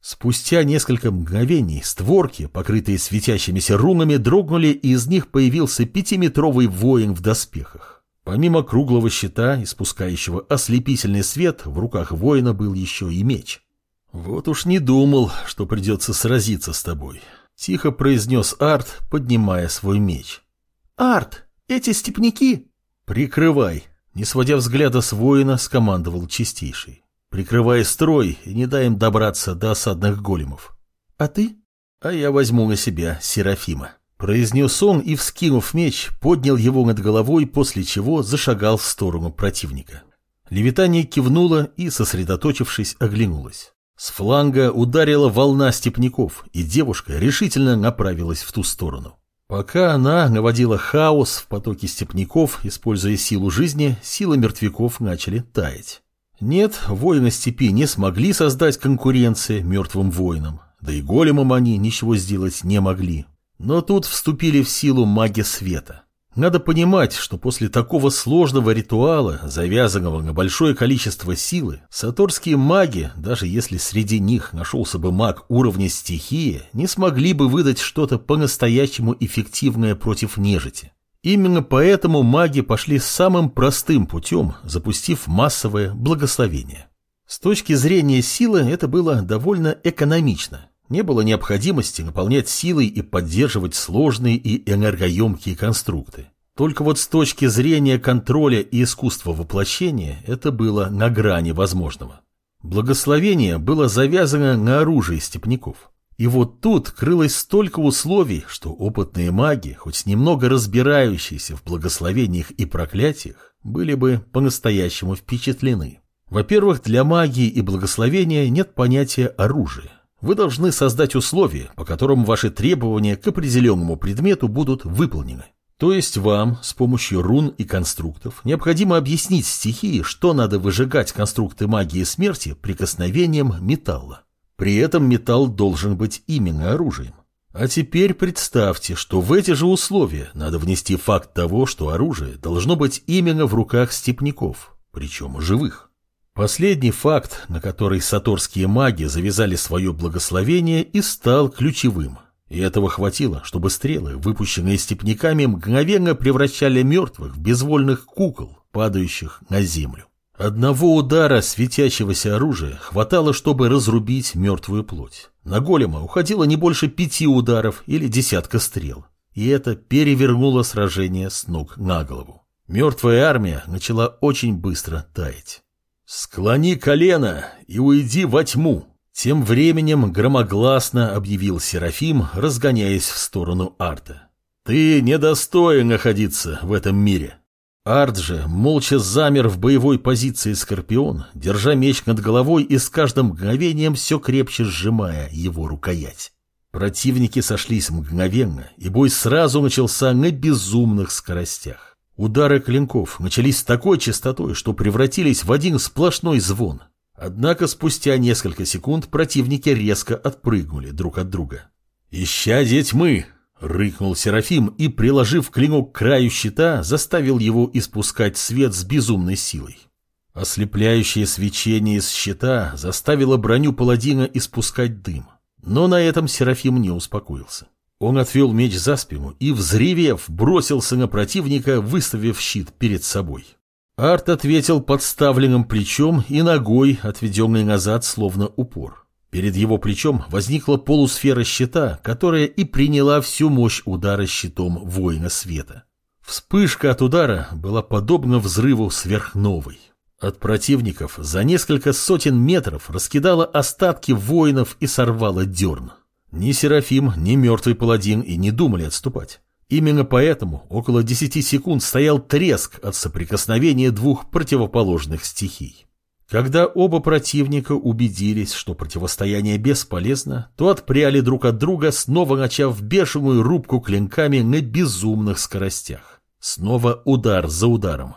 Спустя несколько мгновений створки, покрытые светящимися рунами, дрогнули, и из них появился пятиметровый воин в доспехах. Помимо круглого щита, испускающего ослепительный свет, в руках воина был еще и меч. «Вот уж не думал, что придется сразиться с тобой», — тихо произнес Арт, поднимая свой меч. «Арт, эти степняки...» «Прикрывай», — не сводя взгляда с воина, скомандовал чистейший. Прикрывай строй и не дай им добраться до осадных големов. А ты? А я возьму на себя Серафима. Произнес он и, вскинув меч, поднял его над головой, после чего зашагал в сторону противника. Левитания кивнула и, сосредоточившись, оглянулась. С фланга ударила волна степняков, и девушка решительно направилась в ту сторону. Пока она наводила хаос в потоке степняков, используя силу жизни, силы мертвяков начали таять. Нет, воины степи не смогли создать конкуренции мертвым воинам, да и големам они ничего сделать не могли. Но тут вступили в силу маги света. Надо понимать, что после такого сложного ритуала, завязанного на большое количество силы, саторские маги, даже если среди них нашелся бы маг уровня стихии, не смогли бы выдать что-то по-настоящему эффективное против нежити. Именно поэтому маги пошли самым простым путем, запустив массовое благословение. С точки зрения силы это было довольно экономично. Не было необходимости наполнять силой и поддерживать сложные и энергоемкие конструкты. Только вот с точки зрения контроля и искусства воплощения это было на грани возможного. Благословение было завязано на оружии степняков. И вот тут крылось столько условий, что опытные маги, хоть немного разбирающиеся в благословениях и проклятиях, были бы по-настоящему впечатлены. Во-первых, для магии и благословения нет понятия оружия. Вы должны создать условия, по которым ваши требования к определенному предмету будут выполнены. То есть вам с помощью рун и конструктов необходимо объяснить стихии, что надо выжигать конструкты магии смерти прикосновением металла. При этом металл должен быть именно оружием. А теперь представьте, что в эти же условия надо внести факт того, что оружие должно быть именно в руках степняков, причем живых. Последний факт, на который саторские маги завязали свое благословение, и стал ключевым. И этого хватило, чтобы стрелы, выпущенные степняками, мгновенно превращали мертвых в безвольных кукол, падающих на землю. Одного удара светящегося оружия хватало, чтобы разрубить мертвую плоть. На голема уходило не больше пяти ударов или десятка стрел. И это перевернуло сражение с ног на голову. Мертвая армия начала очень быстро таять. «Склони колено и уйди во тьму!» Тем временем громогласно объявил Серафим, разгоняясь в сторону Арта. «Ты недостоин находиться в этом мире!» Арт же молча замер в боевой позиции Скорпион, держа меч над головой и с каждым мгновением все крепче сжимая его рукоять. Противники сошлись мгновенно, и бой сразу начался на безумных скоростях. Удары клинков начались с такой частотой, что превратились в один сплошной звон. Однако спустя несколько секунд противники резко отпрыгнули друг от друга. «Ища тьмы!» Рыкнул Серафим и, приложив клинок к краю щита, заставил его испускать свет с безумной силой. Ослепляющее свечение из щита заставило броню паладина испускать дым. Но на этом Серафим не успокоился. Он отвел меч за спину и, взревев, бросился на противника, выставив щит перед собой. Арт ответил подставленным плечом и ногой, отведенной назад, словно упор. Перед его плечом возникла полусфера щита, которая и приняла всю мощь удара щитом воина света. Вспышка от удара была подобна взрыву сверхновой. От противников за несколько сотен метров раскидала остатки воинов и сорвала дерн. Ни Серафим, ни мертвый паладин и не думали отступать. Именно поэтому около десяти секунд стоял треск от соприкосновения двух противоположных стихий. Когда оба противника убедились, что противостояние бесполезно, то отпряли друг от друга, снова начав бешеную рубку клинками на безумных скоростях. Снова удар за ударом.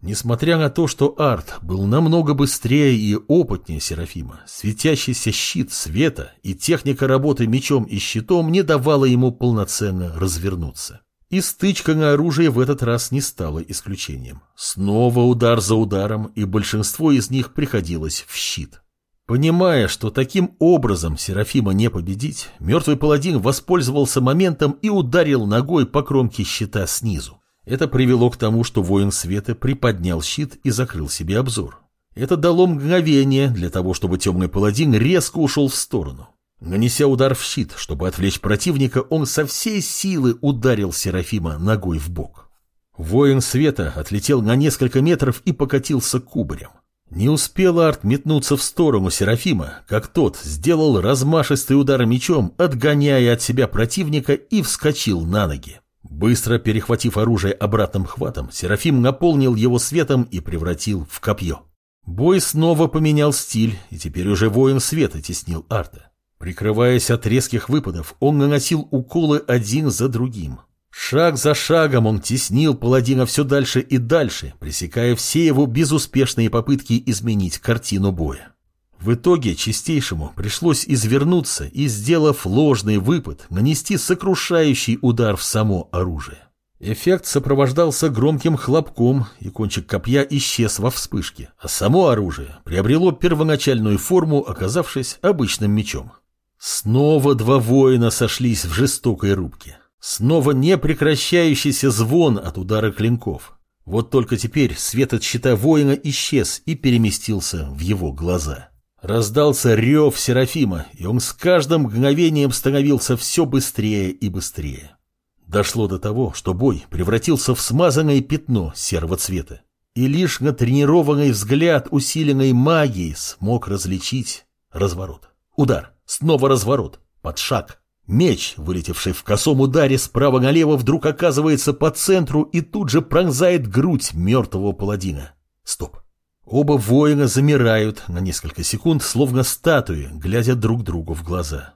Несмотря на то, что Арт был намного быстрее и опытнее Серафима, светящийся щит света и техника работы мечом и щитом не давала ему полноценно развернуться. И стычка на оружие в этот раз не стала исключением. Снова удар за ударом, и большинство из них приходилось в щит. Понимая, что таким образом Серафима не победить, мертвый паладин воспользовался моментом и ударил ногой по кромке щита снизу. Это привело к тому, что воин света приподнял щит и закрыл себе обзор. Это дало мгновение для того, чтобы темный паладин резко ушел в сторону. Нанеся удар в щит, чтобы отвлечь противника, он со всей силы ударил Серафима ногой в бок. Воин света отлетел на несколько метров и покатился кубарем. Не успел Арт метнуться в сторону Серафима, как тот сделал размашистый удар мечом, отгоняя от себя противника и вскочил на ноги. Быстро перехватив оружие обратным хватом, Серафим наполнил его светом и превратил в копье. Бой снова поменял стиль, и теперь уже воин света теснил Арта. Прикрываясь от резких выпадов, он наносил уколы один за другим. Шаг за шагом он теснил паладина все дальше и дальше, пресекая все его безуспешные попытки изменить картину боя. В итоге чистейшему пришлось извернуться и, сделав ложный выпад, нанести сокрушающий удар в само оружие. Эффект сопровождался громким хлопком, и кончик копья исчез во вспышке, а само оружие приобрело первоначальную форму, оказавшись обычным мечом. Снова два воина сошлись в жестокой рубке. Снова непрекращающийся звон от удара клинков. Вот только теперь свет от щита воина исчез и переместился в его глаза. Раздался рев Серафима, и он с каждым мгновением становился все быстрее и быстрее. Дошло до того, что бой превратился в смазанное пятно серого цвета. И лишь натренированный взгляд усиленной магией смог различить разворот. Удар, снова разворот, под шаг, Меч, вылетевший в косом ударе справа налево, вдруг оказывается по центру и тут же пронзает грудь мертвого паладина. Стоп. Оба воина замирают на несколько секунд, словно статуи, глядя друг другу в глаза.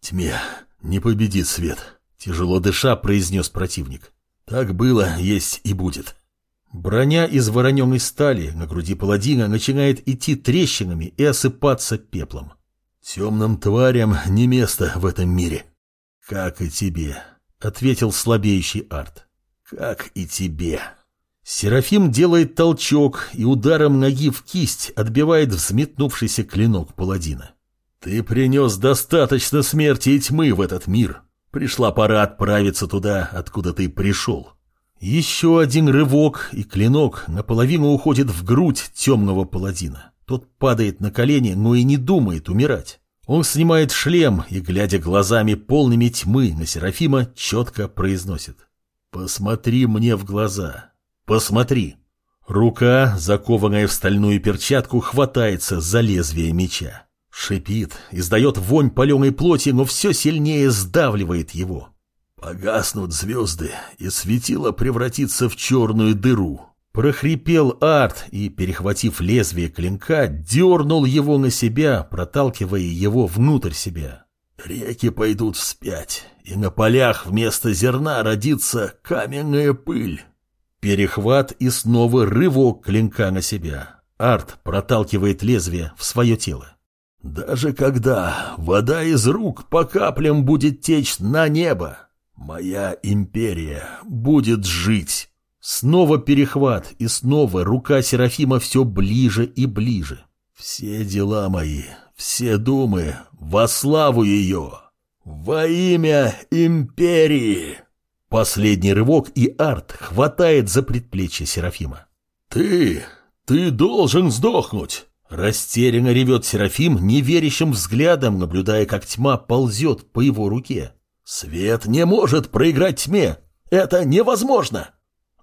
«Тьме не победит свет», — тяжело дыша произнес противник. «Так было, есть и будет». Броня из вороненой стали на груди паладина начинает идти трещинами и осыпаться пеплом. «Темным тварям не место в этом мире», «Как и тебе», — ответил слабеющий Арт. «Как и тебе». Серафим делает толчок и ударом ноги в кисть отбивает взметнувшийся клинок паладина. «Ты принес достаточно смерти и тьмы в этот мир. Пришла пора отправиться туда, откуда ты пришел». Еще один рывок, и клинок наполовину уходит в грудь темного паладина. Тот падает на колени, но и не думает умирать. Он снимает шлем и, глядя глазами полными тьмы на Серафима, четко произносит. «Посмотри мне в глаза. Посмотри». Рука, закованная в стальную перчатку, хватается за лезвие меча. Шипит, издает вонь паленой плоти, но все сильнее сдавливает его. Погаснут звезды, и светило превратится в черную дыру. Прохрипел Арт и, перехватив лезвие клинка, дернул его на себя, проталкивая его внутрь себя. Реки пойдут вспять, и на полях вместо зерна родится каменная пыль. Перехват и снова рывок клинка на себя. Арт проталкивает лезвие в свое тело. Даже когда вода из рук по каплям будет течь на небо, моя империя будет жить. Снова перехват, и снова рука Серафима все ближе и ближе. Все дела мои, все думы во славу ее, во имя империи. Последний рывок, и Арт хватает за предплечье Серафима. «Ты, ты должен сдохнуть!» Растерянно ревет Серафим, неверящим взглядом, наблюдая, как тьма ползет по его руке. «Свет не может проиграть тьме! Это невозможно!»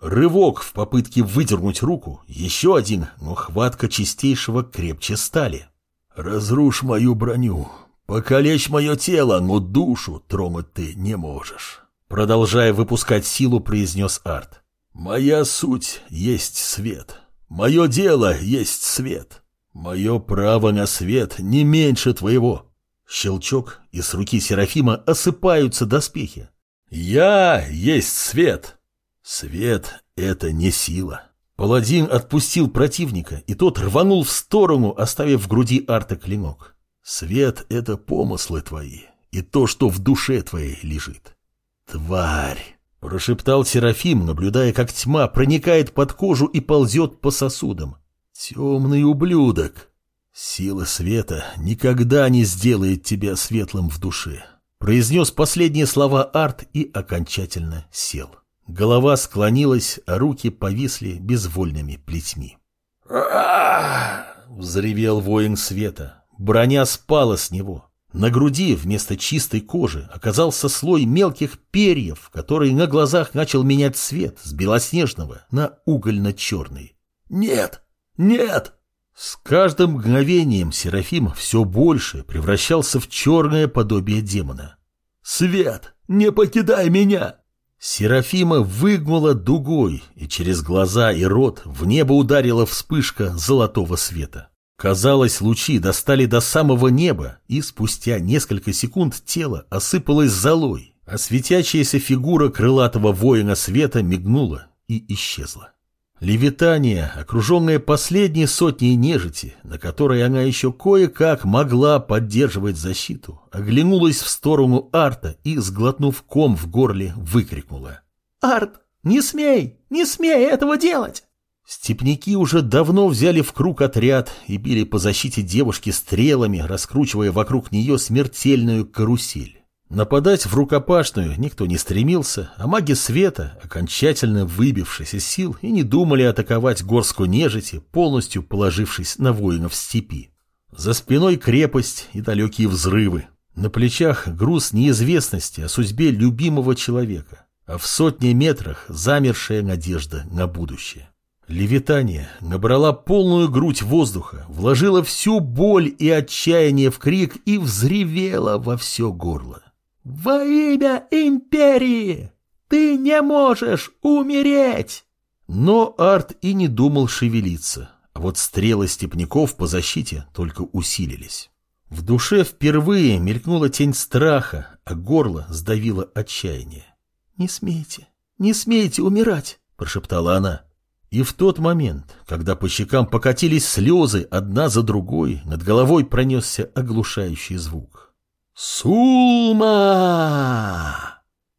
Рывок в попытке выдернуть руку, еще один, но хватка чистейшего крепче стали. «Разрушь мою броню, покалечь мое тело, но душу тронуть ты не можешь», продолжая выпускать силу, произнес Арт. «Моя суть есть свет, мое дело есть свет, мое право на свет не меньше твоего». Щелчок, и с руки Серафима осыпаются доспехи. «Я есть свет!» Свет — это не сила. Паладин отпустил противника, и тот рванул в сторону, оставив в груди арта клинок. Свет — это помыслы твои, и то, что в душе твоей лежит. Тварь! Прошептал Серафим, наблюдая, как тьма проникает под кожу и ползет по сосудам. Темный ублюдок! Сила света никогда не сделает тебя светлым в душе. Произнес последние слова Арт и окончательно сел. Голова склонилась, а руки повисли безвольными плетьми. Взревел воин света. Броня спала с него. На груди вместо чистой кожи оказался слой мелких перьев, который на глазах начал менять цвет с белоснежного на угольно-черный. «Нет! Нет!» С каждым мгновением Серафим все больше превращался в черное подобие демона. «Свет! Не покидай меня!» Серафима выгнула дугой, и через глаза и рот в небо ударила вспышка золотого света. Казалось, лучи достали до самого неба, и спустя несколько секунд тело осыпалось золой, а светящаяся фигура крылатого воина света мигнула и исчезла. Левитания, окруженная последней сотней нежити, на которой она еще кое-как могла поддерживать защиту, оглянулась в сторону Арта и, сглотнув ком в горле, выкрикнула. «Арт, не смей! Не смей этого делать!» Степняки уже давно взяли в круг отряд и били по защите девушки стрелами, раскручивая вокруг нее смертельную карусель. Нападать в рукопашную никто не стремился, а маги света, окончательно выбившись из сил, и не думали атаковать горскую нежити, полностью положившись на воинов степи. За спиной крепость и далекие взрывы. На плечах груз неизвестности о судьбе любимого человека, а в сотне метрах замершая надежда на будущее. Левитания набрала полную грудь воздуха, вложила всю боль и отчаяние в крик и взревела во все горло. «Во имя империи! Ты не можешь умереть!» Но Арт и не думал шевелиться, а вот стрелы степняков по защите только усилились. В душе впервые мелькнула тень страха, а горло сдавило отчаяние. «Не смейте, не смейте умирать!» – прошептала она. И в тот момент, когда по щекам покатились слезы одна за другой, над головой пронесся оглушающий звук. «Сулма!»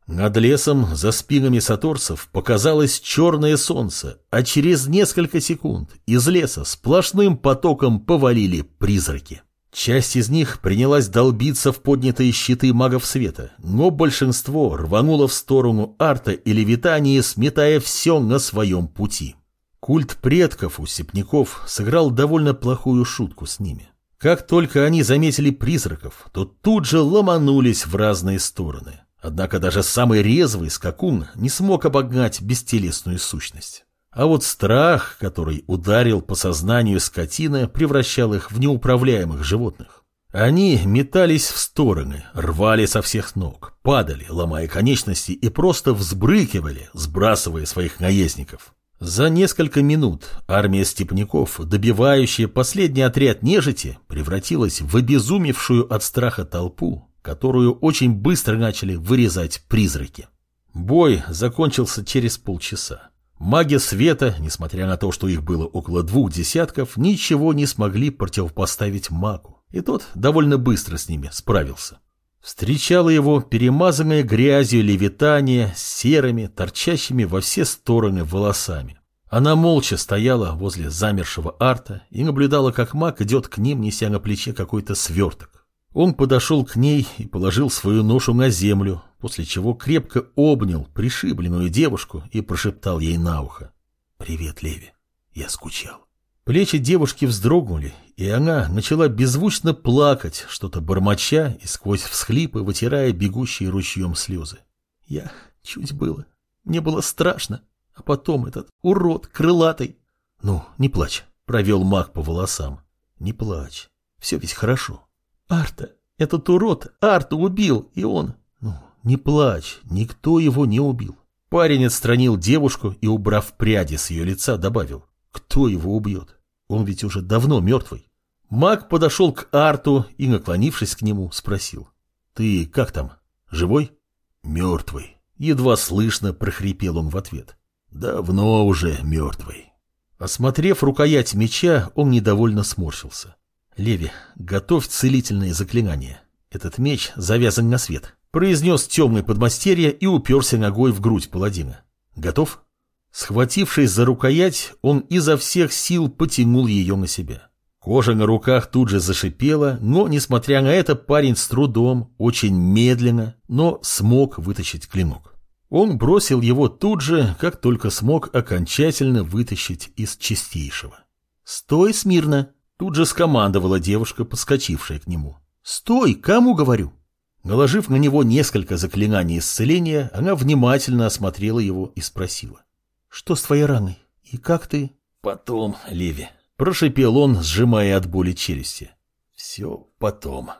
Над лесом за спинами саторцев показалось черное солнце, а через несколько секунд из леса сплошным потоком повалили призраки. Часть из них принялась долбиться в поднятые щиты магов света, но большинство рвануло в сторону арта и левитании, сметая все на своем пути. Культ предков у сепняков сыграл довольно плохую шутку с ними. Как только они заметили призраков, то тут же ломанулись в разные стороны. Однако даже самый резвый скакун не смог обогнать бестелесную сущность. А вот страх, который ударил по сознанию скотины, превращал их в неуправляемых животных. Они метались в стороны, рвали со всех ног, падали, ломая конечности и просто взбрыкивали, сбрасывая своих наездников. За несколько минут армия степняков, добивающая последний отряд нежити, превратилась в обезумевшую от страха толпу, которую очень быстро начали вырезать призраки. Бой закончился через полчаса. Маги света, несмотря на то, что их было около двух десятков, ничего не смогли противопоставить магу, и тот довольно быстро с ними справился. Встречало его перемазанное грязью левитание с серыми, торчащими во все стороны волосами. Она молча стояла возле замершего арта и наблюдала, как маг идет к ним, неся на плече какой-то сверток. Он подошел к ней и положил свою ношу на землю, после чего крепко обнял пришибленную девушку и прошептал ей на ухо. «Привет, Леви, я скучал». Плечи девушки вздрогнули, и она начала беззвучно плакать, что-то бормоча и сквозь всхлипы вытирая бегущие ручьем слезы. Я чуть было. Мне было страшно. А потом этот урод крылатый. Ну, не плачь, провел маг по волосам. Не плачь. Все ведь хорошо. Арта, этот урод Арта убил, и он... Ну, не плачь, никто его не убил. Парень отстранил девушку и, убрав пряди с ее лица, добавил. Кто его убьет? Он ведь уже давно мертвый. Маг подошел к Арту и, наклонившись к нему, спросил. «Ты как там? Живой?» «Мертвый». Едва слышно прохрипел он в ответ. «Давно уже мертвый». Осмотрев рукоять меча, он недовольно сморщился. «Леви, готовь целительные заклинания. Этот меч завязан на свет», — произнес темный подмастерье и уперся ногой в грудь паладина. «Готов?» Схватившись за рукоять, он изо всех сил потянул ее на себя. Кожа на руках тут же зашипела, но, несмотря на это, парень с трудом, очень медленно, но смог вытащить клинок. Он бросил его тут же, как только смог окончательно вытащить из чистейшего. «Стой смирно!» — тут же скомандовала девушка, подскочившая к нему. «Стой! Кому говорю?» Наложив на него несколько заклинаний исцеления, она внимательно осмотрела его и спросила. «Что с твоей раной? И как ты?» «Потом, Леви», — прошипел он, сжимая от боли челюсти. «Все потом».